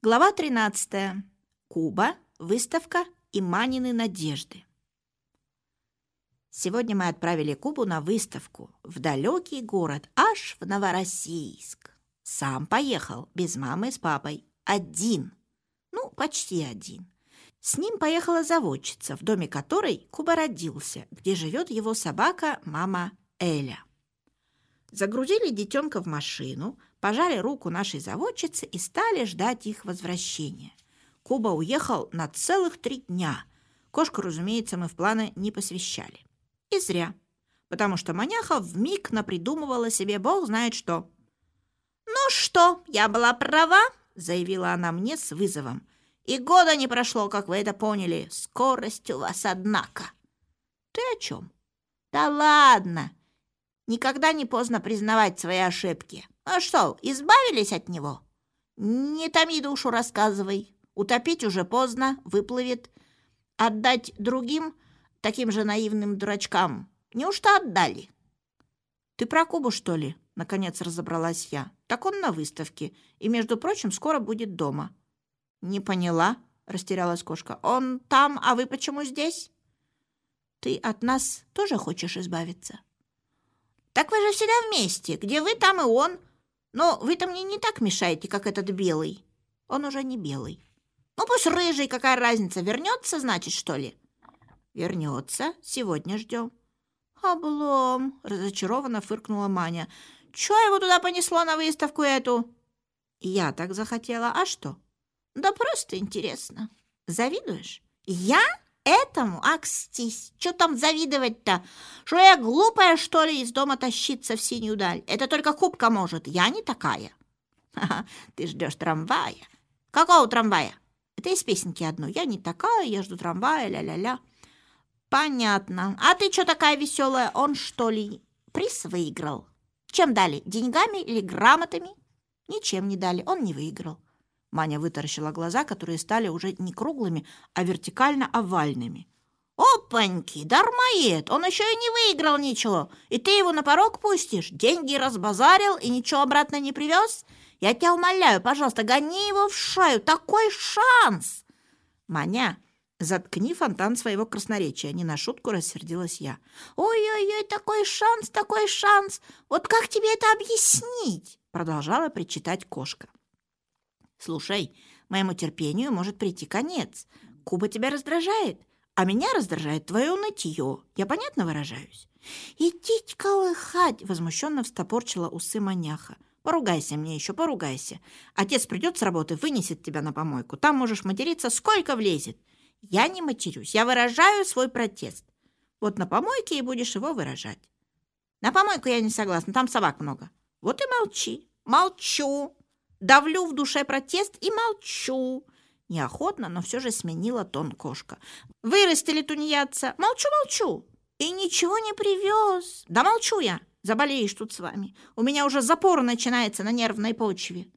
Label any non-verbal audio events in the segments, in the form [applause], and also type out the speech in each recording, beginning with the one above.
Глава 13. Куба, выставка и Манины надежды. Сегодня мы отправили Кубу на выставку в далекий город, аж в Новороссийск. Сам поехал, без мамы с папой, один. Ну, почти один. С ним поехала заводчица, в доме которой Куба родился, где живет его собака мама Эля. Загрузили детенка в машину, пожали руку нашей заводчице и стали ждать их возвращения. Куба уехал на целых три дня. Кошку, разумеется, мы в планы не посвящали. И зря, потому что маняха вмиг напридумывала себе бог знает что. «Ну что, я была права?» — заявила она мне с вызовом. «И года не прошло, как вы это поняли. Скорость у вас, однако». «Ты о чем?» «Да ладно! Никогда не поздно признавать свои ошибки. А что, избавились от него? Не томи душу, рассказывай. Утопить уже поздно, выплывет. Отдать другим, таким же наивным дурачкам, неужто отдали? Ты про Кубу, что ли? Наконец разобралась я. Так он на выставке. И, между прочим, скоро будет дома. Не поняла, растерялась кошка. Он там, а вы почему здесь? Ты от нас тоже хочешь избавиться? Так вы же всегда вместе. Где вы, там и он. Но вы-то мне не так мешаете, как этот белый. Он уже не белый. Ну, пусть рыжий, какая разница. Вернется, значит, что ли? Вернется. Сегодня ждем. Облом, разочарованно фыркнула Маня. Чего его туда понесло на выставку эту? Я так захотела. А что? Да просто интересно. Завидуешь? Я? Этому, акстись, что там завидовать-то? Что я глупая, что ли, из дома тащиться в синюю даль? Это только кубка может, я не такая. Ха-ха, ты ждешь трамвая. Какого трамвая? Это из песенки одной. Я не такая, я жду трамвая, ля-ля-ля. Понятно. А ты что такая веселая? Он что ли приз выиграл? Чем дали? Деньгами или грамотами? Ничем не дали, он не выиграл. Маня вытаращила глаза, которые стали уже не круглыми, а вертикально-овальными. «Опаньки, дармоед! Он еще и не выиграл ничего! И ты его на порог пустишь? Деньги разбазарил и ничего обратно не привез? Я тебя умоляю, пожалуйста, гони его в шаю! Такой шанс!» «Маня, заткни фонтан своего красноречия!» Не на шутку рассердилась я. «Ой-ой-ой, такой шанс, такой шанс! Вот как тебе это объяснить?» Продолжала причитать кошка. Слушай, моему терпению может прийти конец. Куба тебя раздражает, а меня раздражает твое нытье. Я понятно выражаюсь? Идите колыхать, возмущенно встопорчила усы маняха. Поругайся мне еще, поругайся. Отец придет с работы, вынесет тебя на помойку. Там можешь материться, сколько влезет. Я не матерюсь, я выражаю свой протест. Вот на помойке и будешь его выражать. На помойку я не согласна, там собак много. Вот и молчи. Молчу. Давлю в душе протест и молчу. Неохотно, но все же сменила тон кошка. Вырастили тунеядца. Молчу-молчу. И ничего не привез. Да молчу я. Заболеешь тут с вами. У меня уже запор начинается на нервной почве.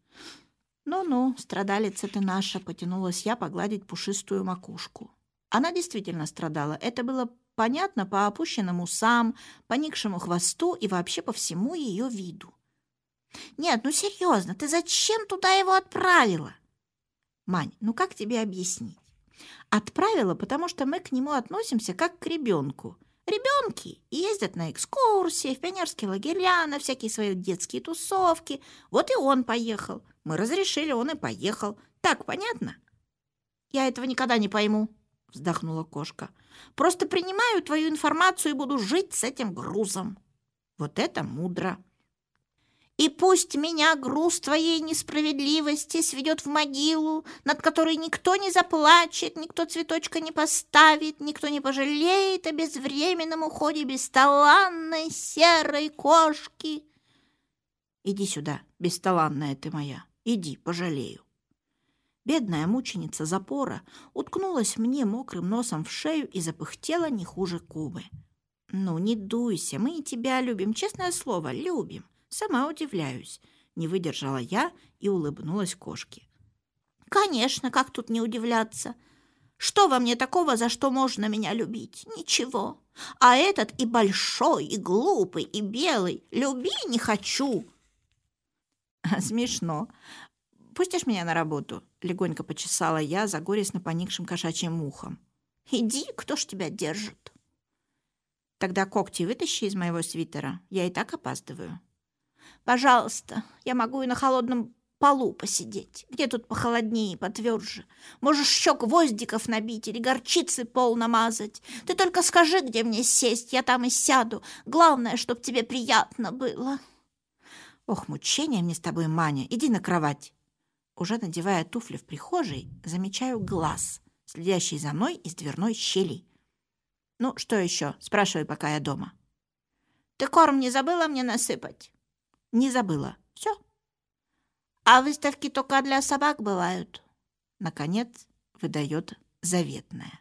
Ну-ну, страдалица ты наша, потянулась я погладить пушистую макушку. Она действительно страдала. Это было понятно по опущенным усам, поникшему хвосту и вообще по всему ее виду. Нет, ну серьезно, ты зачем туда его отправила? Мань, ну как тебе объяснить? Отправила, потому что мы к нему относимся как к ребенку. Ребенки ездят на экскурсии, в пионерские лагеря, на всякие свои детские тусовки. Вот и он поехал. Мы разрешили, он и поехал. Так понятно? Я этого никогда не пойму, вздохнула кошка. Просто принимаю твою информацию и буду жить с этим грузом. Вот это мудро. И пусть меня груз твоей несправедливости сведет в могилу, над которой никто не заплачет, никто цветочка не поставит, никто не пожалеет о безвременном уходе бесталанной серой кошки. Иди сюда, бесталанная ты моя, иди, пожалею. Бедная мученица запора уткнулась мне мокрым носом в шею и запыхтела не хуже Кубы. «Ну, не дуйся, мы и тебя любим, честное слово, любим. Сама удивляюсь. Не выдержала я и улыбнулась кошке. Конечно, как тут не удивляться? Что во мне такого, за что можно меня любить? Ничего. А этот и большой, и глупый, и белый. Люби не хочу. [laughs] Смешно. пустишь меня на работу?» — легонько почесала я за горестно поникшим кошачьим ухом. «Иди, кто ж тебя держит?» «Тогда когти вытащи из моего свитера. Я и так опаздываю». «Пожалуйста, я могу и на холодном полу посидеть. Где тут похолоднее и потверже? Можешь еще гвоздиков набить или горчицы пол намазать. Ты только скажи, где мне сесть, я там и сяду. Главное, чтоб тебе приятно было». «Ох, мучение мне с тобой, Маня. Иди на кровать». Уже надевая туфли в прихожей, замечаю глаз, следящий за мной из дверной щели. «Ну, что еще?» – спрашивай, пока я дома. «Ты корм не забыла мне насыпать?» «Не забыла. Все». «А выставки только для собак бывают?» Наконец выдает заветная.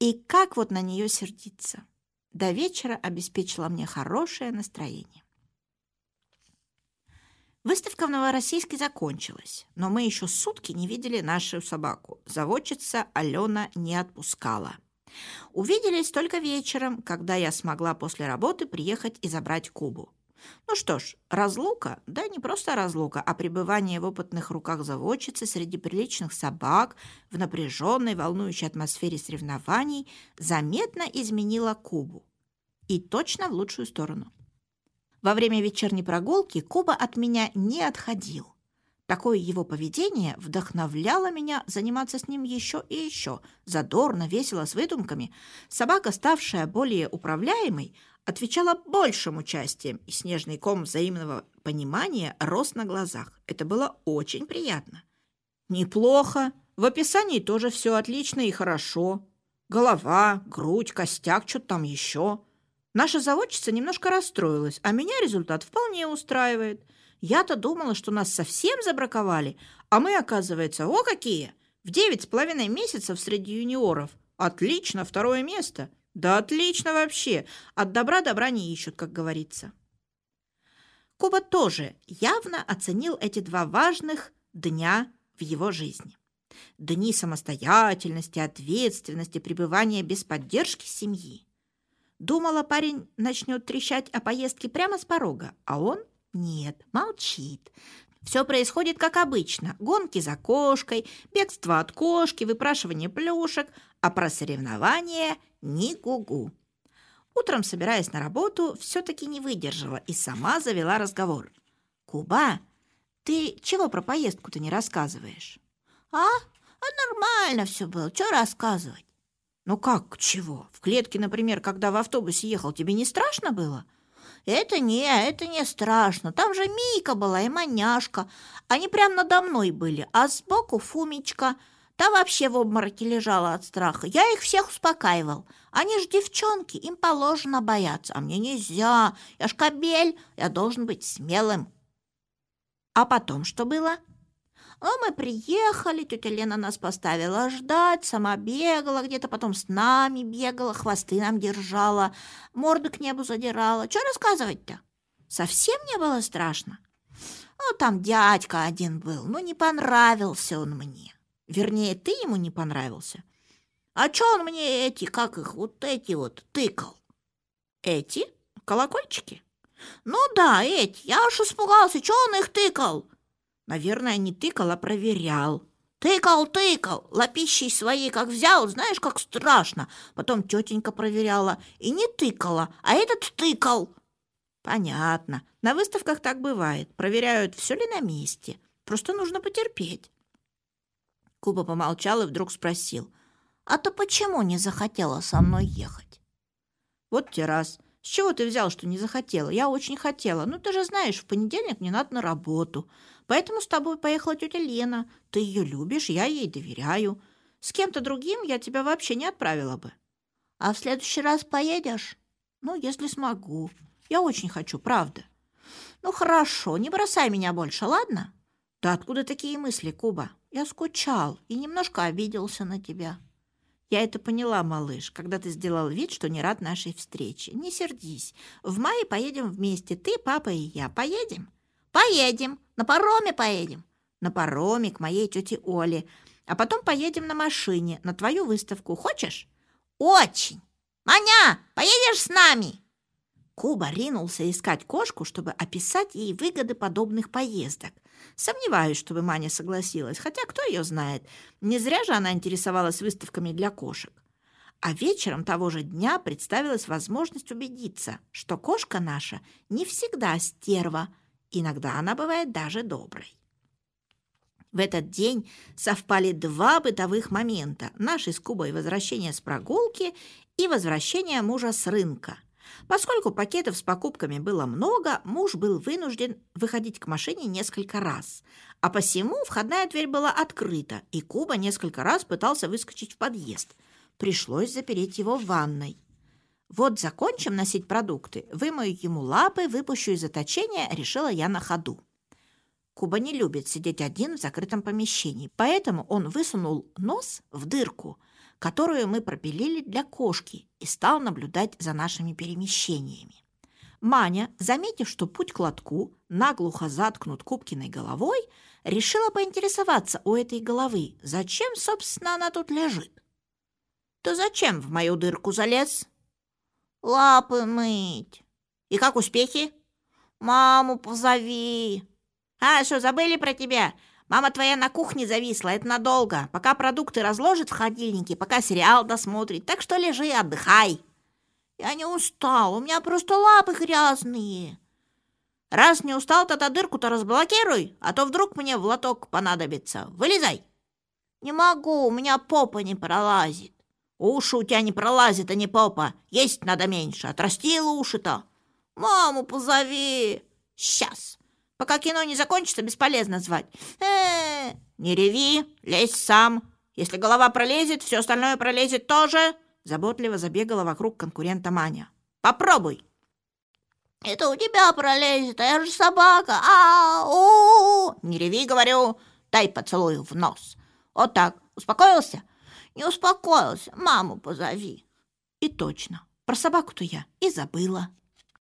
И как вот на нее сердиться? До вечера обеспечила мне хорошее настроение. Выставка в Новороссийске закончилась, но мы еще сутки не видели нашу собаку. Заводчица Алена не отпускала. Увиделись только вечером, когда я смогла после работы приехать и забрать Кубу. Ну что ж, разлука, да не просто разлука, а пребывание в опытных руках заводчицы среди приличных собак в напряженной, волнующей атмосфере соревнований заметно изменила Кубу. И точно в лучшую сторону. Во время вечерней прогулки Куба от меня не отходил. Такое его поведение вдохновляло меня заниматься с ним еще и еще, задорно, весело, с выдумками. Собака, ставшая более управляемой, отвечала большим участием, и снежный ком взаимного понимания рос на глазах. Это было очень приятно. «Неплохо. В описании тоже все отлично и хорошо. Голова, грудь, костяк, что-то там еще». Наша заводчица немножко расстроилась, а меня результат вполне устраивает. Я-то думала, что нас совсем забраковали, а мы, оказывается, о какие! В девять с половиной месяцев среди юниоров. Отлично, второе место. Да отлично вообще. От добра добра не ищут, как говорится. Куба тоже явно оценил эти два важных дня в его жизни. Дни самостоятельности, ответственности, пребывания без поддержки семьи. Думала, парень начнет трещать о поездке прямо с порога, а он нет, молчит. Все происходит как обычно. Гонки за кошкой, бегство от кошки, выпрашивание плюшек, а про соревнования ни гугу. Утром, собираясь на работу, все-таки не выдержала и сама завела разговор. «Куба, ты чего про поездку-то не рассказываешь?» «А? А нормально все было. Что рассказывать?» «Ну как, чего? В клетке, например, когда в автобусе ехал, тебе не страшно было?» «Это не, это не страшно. Там же Мийка была и Маняшка. Они прям надо мной были, а сбоку Фумичка. Та вообще в обмороке лежала от страха. Я их всех успокаивал. Они же девчонки, им положено бояться, а мне нельзя. Я ж кобель, я должен быть смелым». «А потом что было?» А мы приехали, тетя Лена нас поставила ждать, сама бегала где-то, потом с нами бегала, хвосты нам держала, морду к небу задирала. Что рассказывать-то? Совсем не было страшно? Ну, там дядька один был, но не понравился он мне. Вернее, ты ему не понравился. А что он мне эти, как их, вот эти вот, тыкал? Эти? Колокольчики? Ну да, эти. Я аж испугался, что он их тыкал? Наверное, не тыкал, а проверял. Тыкал, тыкал, лапищей своей как взял, знаешь, как страшно. Потом тетенька проверяла и не тыкала, а этот тыкал. Понятно. На выставках так бывает. Проверяют, все ли на месте. Просто нужно потерпеть. Куба помолчал и вдруг спросил. «А ты почему не захотела со мной ехать?» «Вот те раз. С чего ты взял, что не захотела? Я очень хотела. Ну, ты же знаешь, в понедельник мне надо на работу. Поэтому с тобой поехала тетя Лена. Ты ее любишь, я ей доверяю. С кем-то другим я тебя вообще не отправила бы. А в следующий раз поедешь? Ну, если смогу. Я очень хочу, правда. Ну, хорошо, не бросай меня больше, ладно? Да откуда такие мысли, Куба? Я скучал и немножко обиделся на тебя. Я это поняла, малыш, когда ты сделал вид, что не рад нашей встрече. Не сердись. В мае поедем вместе, ты, папа и я. Поедем? Поедем. На пароме поедем. На пароме к моей тете Оле. А потом поедем на машине на твою выставку. Хочешь? Очень. Маня, поедешь с нами? Куба ринулся искать кошку, чтобы описать ей выгоды подобных поездок. Сомневаюсь, чтобы Маня согласилась, хотя кто ее знает. Не зря же она интересовалась выставками для кошек. А вечером того же дня представилась возможность убедиться, что кошка наша не всегда стерва, иногда она бывает даже доброй. В этот день совпали два бытовых момента – наше с Кубой возвращение с прогулки и возвращение мужа с рынка. Поскольку пакетов с покупками было много, муж был вынужден выходить к машине несколько раз. А посему входная дверь была открыта, и Куба несколько раз пытался выскочить в подъезд. Пришлось запереть его в ванной. Вот закончим носить продукты, вымою ему лапы, выпущу из заточения, решила я на ходу. Куба не любит сидеть один в закрытом помещении, поэтому он высунул нос в дырку, которую мы пропилили для кошки, и стал наблюдать за нашими перемещениями. Маня, заметив, что путь к лотку наглухо заткнут Кубкиной головой, решила поинтересоваться у этой головы, зачем, собственно, она тут лежит. «Ты зачем в мою дырку залез?» «Лапы мыть». «И как успехи?» «Маму позови». «А, что, забыли про тебя? Мама твоя на кухне зависла, это надолго. Пока продукты разложит в холодильнике, пока сериал досмотрит. Так что лежи, отдыхай». «Я не устал, у меня просто лапы грязные». «Раз не устал, тогда дырку-то разблокируй, а то вдруг мне в лоток понадобится. Вылезай». «Не могу, у меня попа не пролазит». «Уши у тебя не пролазят, а не попа. Есть надо меньше. Отрастила уши-то». «Маму позови». «Сейчас». Пока кино не закончится, бесполезно звать. Э, не реви, лезь сам. Если голова пролезет, все остальное пролезет тоже. Заботливо забегала вокруг конкурента Маня. Попробуй. Это у тебя пролезет, а я же собака. А, у, Не реви, говорю. Дай поцелую в нос. Вот так. Успокоился? Не успокоился. Маму позови. И точно. Про собаку-то я и забыла.